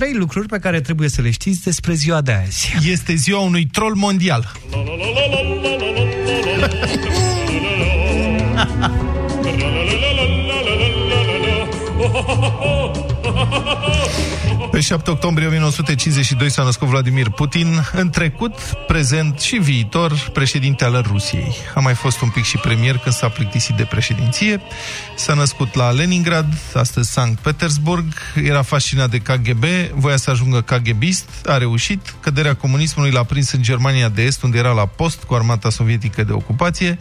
trei lucruri pe care trebuie să le știți despre ziua de azi. Este ziua unui troll mondial. Pe 7 octombrie 1952 s-a născut Vladimir Putin, în trecut, prezent și viitor președinte al Rusiei. A mai fost un pic și premier când s-a plictisit de președinție. S-a născut la Leningrad, astăzi Sankt Petersburg, era fascinat de KGB, voia să ajungă KGBist, a reușit, căderea comunismului l-a prins în Germania de Est, unde era la post cu armata sovietică de ocupație.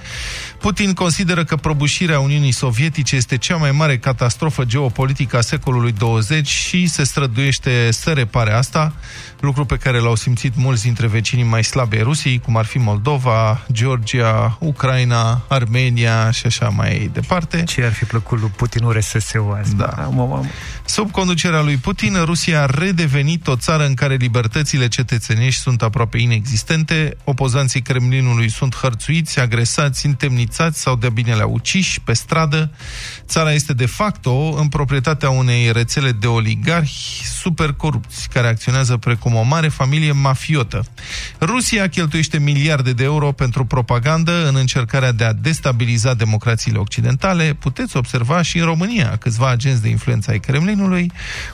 Putin consideră că prăbușirea Uniunii Sovietice este cea mai mare catastrofă geopolitică a secolului 20 și se străduiește să repare asta, lucru pe care l-au simțit mulți dintre vecinii mai slabi ai Rusiei, cum ar fi Moldova, Georgia, Ucraina, Armenia și așa mai departe. Ce ar fi plăcut lui Putin URSS-ul azi? Da. Mamă, mamă. Sub conducerea lui Putin, Rusia a redevenit o țară în care libertățile cetățenești sunt aproape inexistente, opozanții Kremlinului sunt hărțuiți, agresați, întemnițați sau de-a binelea uciși pe stradă. Țara este de facto în proprietatea unei rețele de oligarhi super corupți, care acționează precum o mare familie mafiotă. Rusia cheltuiește miliarde de euro pentru propagandă în încercarea de a destabiliza democrațiile occidentale. Puteți observa și în România câțiva agenți de influență ai Kremlinului,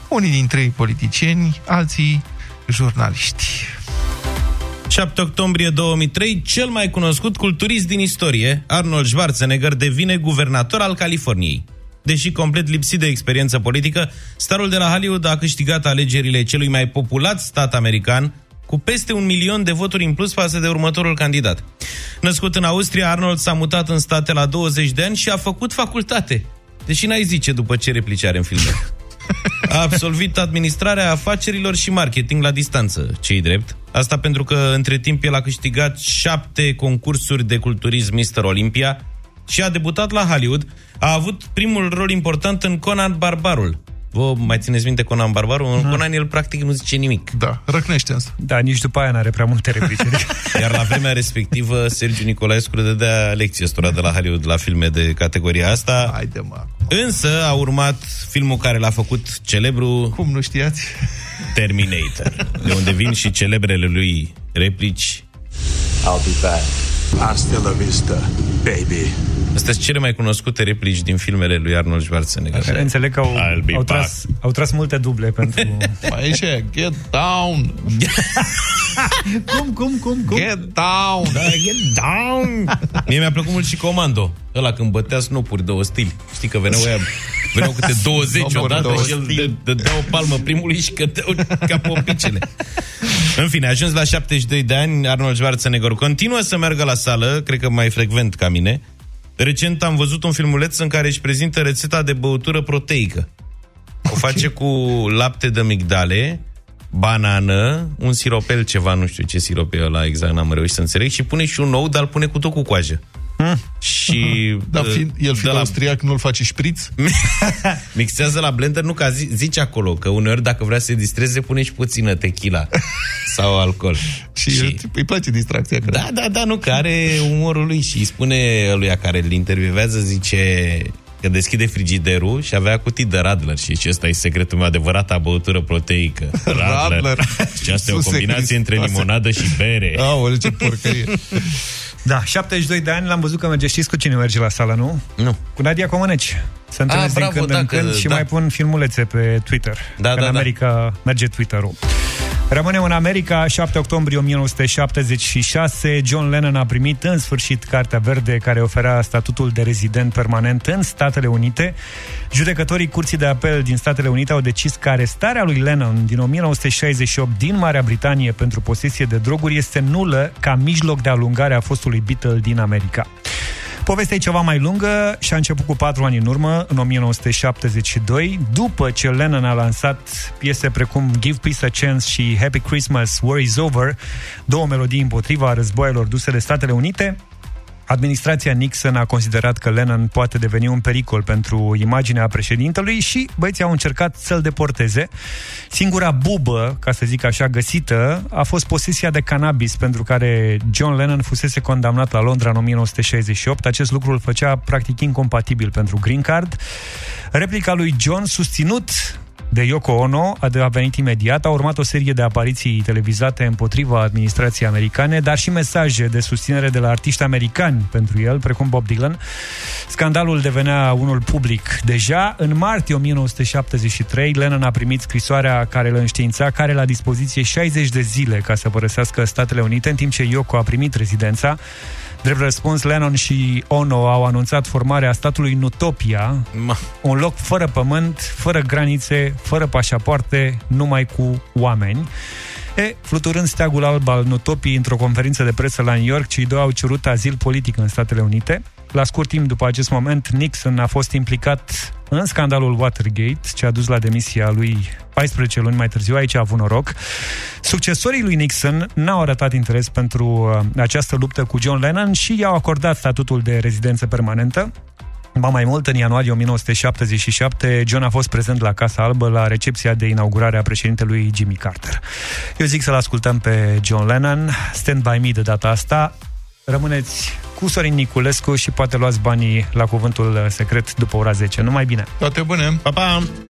unii dintre ei politicieni, alții jurnaliști. 7 octombrie 2003, cel mai cunoscut culturist din istorie, Arnold Schwarzenegger, devine guvernator al Californiei. Deși complet lipsit de experiență politică, starul de la Hollywood a câștigat alegerile celui mai populat stat american, cu peste un milion de voturi în plus față de următorul candidat. Născut în Austria, Arnold s-a mutat în state la 20 de ani și a făcut facultate. Deși n-ai zice după ce replici are în filme. A absolvit administrarea afacerilor și marketing la distanță, cei drept. Asta pentru că între timp el a câștigat șapte concursuri de culturism Mr. Olympia și a debutat la Hollywood. A avut primul rol important în Conan Barbarul. Vă mai țineți minte Conan Barbarul? În Conan el practic nu zice nimic. Da, răcnește asta. Da, nici după aia n-are prea multe replici. Iar la vremea respectivă, Sergiu Nicolaescu dădea lecții ăstora de la Hollywood la filme de categoria asta. Haide, mă. Însă a urmat filmul care l-a făcut celebru Cum nu știați? Terminator, de unde vin și celebrele lui replici. I'll be back. Hasta la vista, baby. Astea sunt cele mai cunoscute replici din filmele lui Arnold Schwarzenegger. Care înțeleg că au, I'll be au, back. tras, au tras multe duble pentru... Aici, get down! cum, cum, cum, cum? Get down! Da, get down! Mie mi-a plăcut mult și Comando. Ăla când bătea snopuri, două stili. Știi că veneau aia, veneau câte 20 Snopuri, odată două și el dă- dădea o palmă primului și cădeau ca popicele. În fine, a ajuns la 72 de ani, Arnold Schwarzenegger continuă să meargă la sală, cred că mai frecvent ca mine. Recent am văzut un filmuleț în care își prezintă rețeta de băutură proteică. O face cu lapte de migdale, banană, un siropel ceva, nu știu ce sirop e ăla exact, n-am reușit să înțeleg, și pune și un ou, dar îl pune cu tot cu coajă. Și Da, uh, fi, el de fiind la- austriac, nu-l face șpriț? mixează la blender, nu ca zi, zice acolo, că uneori dacă vrea să se distreze, pune și puțină tequila sau alcool. Și, și... îi place distracția, cred. Da, da, da, nu, că are umorul lui și îi spune lui care îl intervievează, zice că deschide frigiderul și avea cutii de Radler și ce ăsta e secretul meu, adevărata băutură proteică. Radler. și asta e o Iisuse combinație între Hristoase. limonadă și bere. Aoleu, ce porcărie. Da, 72 de ani l-am văzut că merge. Știți cu cine merge la sală, nu? Nu. Cu Nadia Comăneci. Se întâlnesc din bravo, când da, în că- când și da. mai pun filmulețe pe Twitter. Da, că da, în da. America merge Twitter-ul. Rămânem în America, 7 octombrie 1976, John Lennon a primit în sfârșit Cartea Verde care oferea statutul de rezident permanent în Statele Unite. Judecătorii Curții de Apel din Statele Unite au decis că arestarea lui Lennon din 1968 din Marea Britanie pentru posesie de droguri este nulă ca mijloc de alungare a fostului Beatle din America. Povestea e ceva mai lungă și a început cu patru ani în urmă, în 1972, după ce Lennon a lansat piese precum Give Peace a Chance și Happy Christmas, War is Over, două melodii împotriva războaielor duse de Statele Unite, Administrația Nixon a considerat că Lennon poate deveni un pericol pentru imaginea președintelui și băieții au încercat să-l deporteze. Singura bubă, ca să zic așa, găsită a fost posesia de cannabis pentru care John Lennon fusese condamnat la Londra în 1968. Acest lucru îl făcea practic incompatibil pentru Green Card. Replica lui John susținut de Yoko Ono a venit imediat, a urmat o serie de apariții televizate împotriva administrației americane, dar și mesaje de susținere de la artiști americani pentru el, precum Bob Dylan. Scandalul devenea unul public. Deja, în martie 1973, Lennon a primit scrisoarea care îl înștiința care la dispoziție 60 de zile ca să părăsească Statele Unite, în timp ce Yoko a primit rezidența. Drept răspuns, Lennon și Ono au anunțat formarea statului Nutopia, Ma. un loc fără pământ, fără granițe, fără pașapoarte, numai cu oameni. E, fluturând steagul alb al Nutopiei într-o conferință de presă la New York, cei doi au cerut azil politic în Statele Unite. La scurt timp după acest moment, Nixon a fost implicat în scandalul Watergate, ce a dus la demisia lui 14 luni mai târziu. Aici a avut noroc. Succesorii lui Nixon n-au arătat interes pentru uh, această luptă cu John Lennon și i-au acordat statutul de rezidență permanentă. Ba mai mult, în ianuarie 1977, John a fost prezent la Casa Albă la recepția de inaugurare a președintelui Jimmy Carter. Eu zic să-l ascultăm pe John Lennon, Stand By Me de data asta, Rămâneți cu Sorin Niculescu și poate luați banii la cuvântul secret după ora 10. Numai bine! Toate bune! Pa, pa!